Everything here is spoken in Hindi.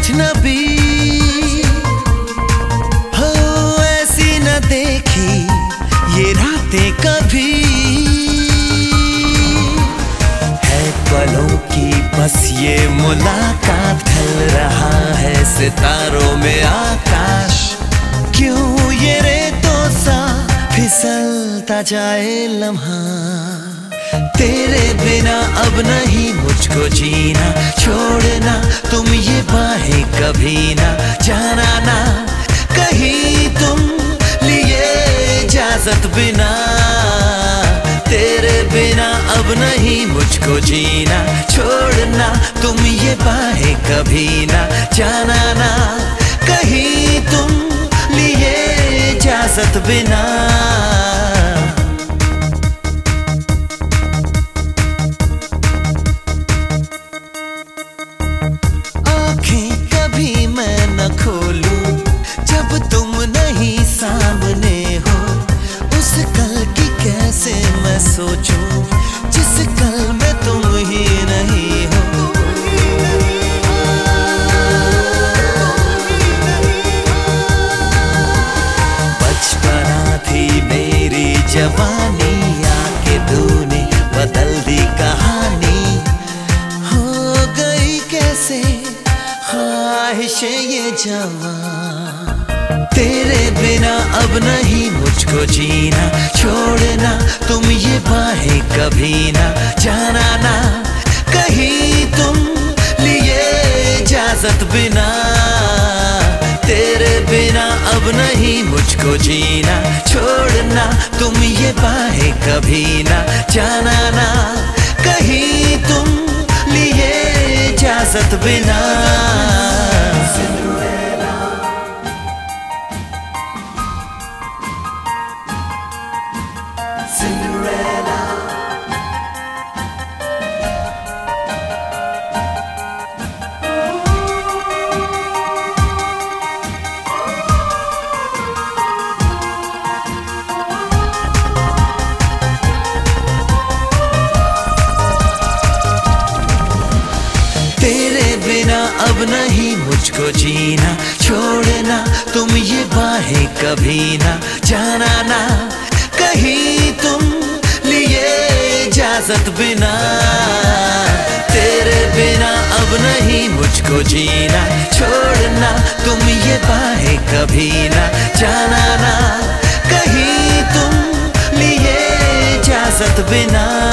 अजनबी हो ऐसी न देखी ये रातें कभी। है पलों की बस ये मुलाकात, ढल रहा है सितारों में आकाश। क्यों ये रेतों सा फिसलता जाए लम्हा? तेरे बिना अब नहीं मुझको जीना ये कभी ना जाना ना कहीं तुम लिए इजाज़त बिना। तेरे बिना अब नहीं मुझको जीना, छोड़ना तुम ये बाहें कभी ना। जाना ना कहीं तुम लिए इजाज़त बिना। मैं सोचूं, जिस कल में तुम ही नहीं हो। बचपना थी मेरी जवानी आके तूने बदल दी कहानी। हो गई कैसे, ख्वाहिशें ये जवान। तेरे बिना अब नहीं मुझको जीना। छोड़ना, तुम ये बाहें कभी ना। जाना ना, कहीं तुम लिए इजाज़त बिना। तेरे बिना अब नहीं मुझको जीना। छोड़ना, तुम ये बाहें कभी ना। जाना ना, कहीं तुम लिए इजाज़त बिना। नहीं मुझको जीना, छोड़ना, तुम ये बाहें कभी ना जाना ना कहीं तुम लिए इजाज़त बिना, तेरे बिना अब नहीं मुझको जीना। छोड़ना, तुम ये बाहें कभी ना जाना ना कहीं तुम लिए इजाज़त बिना।